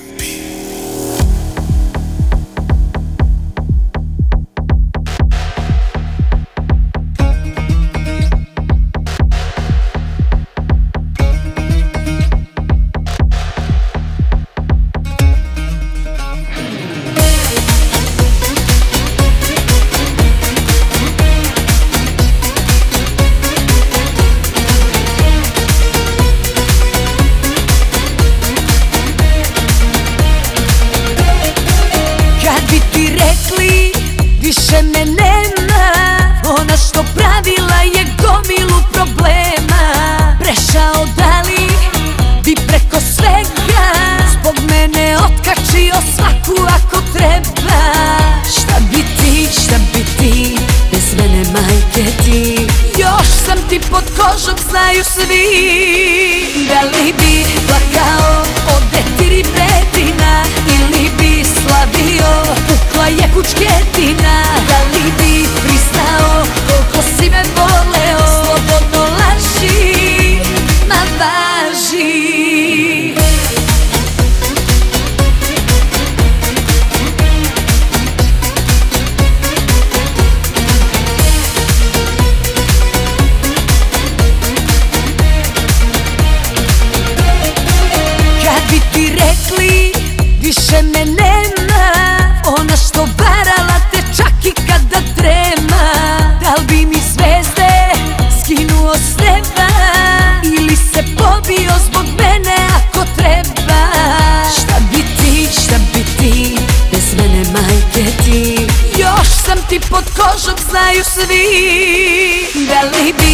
be me nema. Ona što pravila je gomilu problema. Prešao da li bi preko svega? Zbog mene otkačio svaku ako treba. Šta bi ti, šta bi ti Bez mene majke ti? Još sam ti pod kožom znaju svi. Da li bi plakao me nema. Ona što varala te čak i kada trema. Da li bi mi zvezde skinuo s neba? Ili se pobio zbog mene ako treba? Šta bi ti, šta bi ti Bez mene majke ti? Još sam ti pod kožom znaju svi. Da li bi